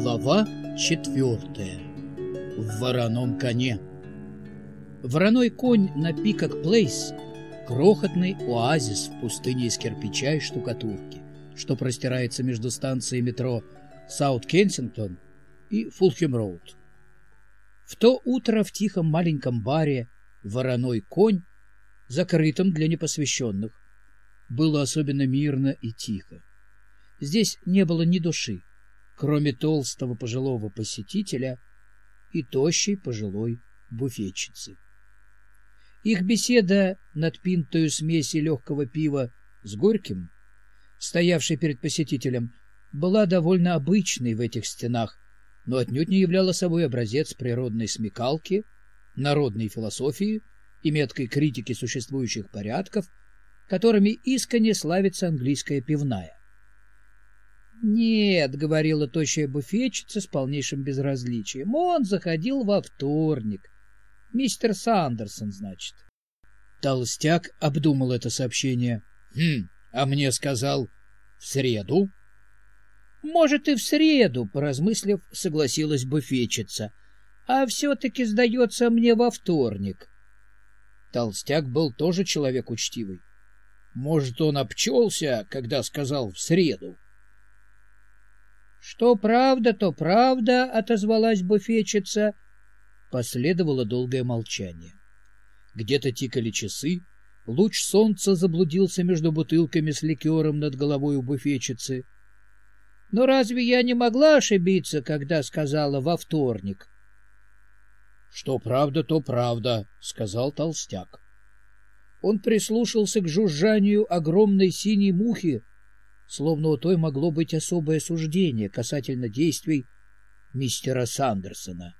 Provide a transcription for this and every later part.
Глава четвертая. В вороном коне. Вороной конь на Пикак Плейс — крохотный оазис в пустыне из кирпича и штукатурки, что простирается между станцией метро Саут-Кенсингтон и Фулхем-Роуд. В то утро в тихом маленьком баре «Вороной конь», закрытом для непосвященных, было особенно мирно и тихо. Здесь не было ни души, кроме толстого пожилого посетителя и тощей пожилой буфетчицы. Их беседа над пинтою смеси легкого пива с горьким, стоявшей перед посетителем, была довольно обычной в этих стенах, но отнюдь не являла собой образец природной смекалки, народной философии и меткой критики существующих порядков, которыми искренне славится английская пивная. «Нет», — говорила тощая буфетчица с полнейшим безразличием, — «он заходил во вторник. Мистер Сандерсон, значит». Толстяк обдумал это сообщение. «Хм, а мне сказал, в среду?» «Может, и в среду», — поразмыслив, согласилась буфетчица. «А все-таки, сдается мне, во вторник». Толстяк был тоже человек учтивый. «Может, он обчелся, когда сказал в среду?» Что правда, то правда, отозвалась буфетчица. Последовало долгое молчание. Где-то тикали часы, луч солнца заблудился между бутылками с ликером над головой у буфетчицы. Но разве я не могла ошибиться, когда сказала во вторник? Что правда, то правда, сказал толстяк. Он прислушался к жужжанию огромной синей мухи, словно у той могло быть особое суждение касательно действий мистера Сандерсона.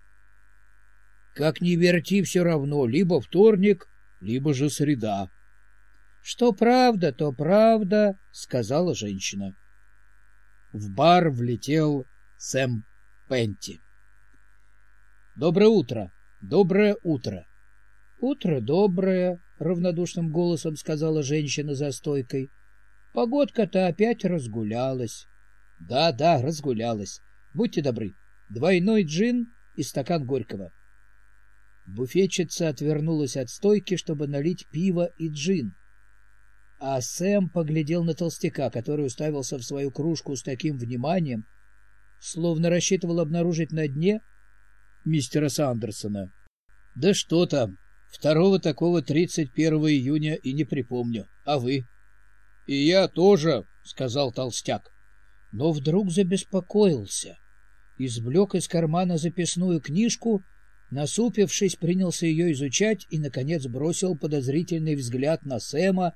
Как ни верти, все равно, либо вторник, либо же среда. — Что правда, то правда, — сказала женщина. В бар влетел Сэм Пенти. — Доброе утро! Доброе утро! — Утро доброе, — равнодушным голосом сказала женщина за стойкой. Погодка-то опять разгулялась. Да, да, разгулялась. Будьте добры. Двойной джин и стакан горького. Буфетчица отвернулась от стойки, чтобы налить пиво и джин. А Сэм поглядел на толстяка, который уставился в свою кружку с таким вниманием, словно рассчитывал обнаружить на дне мистера Сандерсона. Да что там, второго такого 31 июня и не припомню. А вы? — и я тоже, сказал толстяк. Но вдруг забеспокоился. Извлек из кармана записную книжку, насупившись, принялся ее изучать и, наконец, бросил подозрительный взгляд на Сэма,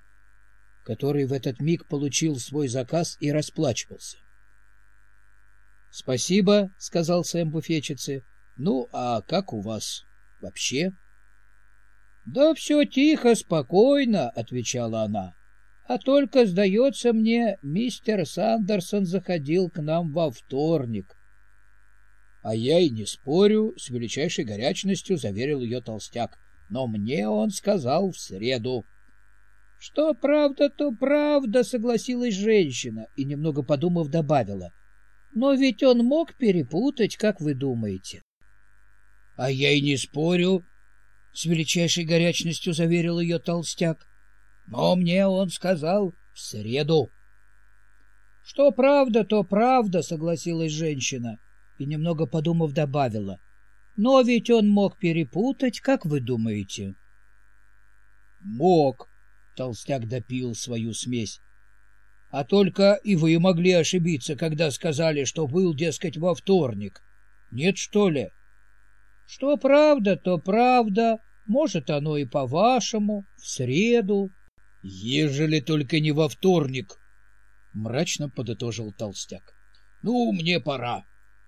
который в этот миг получил свой заказ и расплачивался. — Спасибо, — сказал Сэм буфетчице. — Ну, а как у вас вообще? — Да все тихо, спокойно, — отвечала она. А только, сдается мне, мистер Сандерсон заходил к нам во вторник. — А я и не спорю, — с величайшей горячностью заверил ее толстяк. Но мне он сказал в среду. — Что правда, то правда, — согласилась женщина и, немного подумав, добавила. — Но ведь он мог перепутать, как вы думаете? — А я и не спорю, — с величайшей горячностью заверил ее толстяк. Но мне он сказал в среду. — Что правда, то правда, — согласилась женщина и, немного подумав, добавила. — Но ведь он мог перепутать, как вы думаете? — Мог, — толстяк допил свою смесь. — А только и вы могли ошибиться, когда сказали, что был, дескать, во вторник. Нет, что ли? — Что правда, то правда, может, оно и по-вашему, в среду. — Ежели только не во вторник, — мрачно подытожил толстяк. — Ну, мне пора.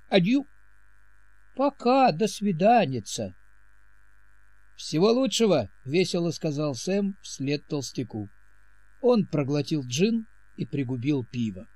Адью. — Пока, до свиданица. — Всего лучшего, — весело сказал Сэм вслед толстяку. Он проглотил джин и пригубил пиво.